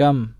come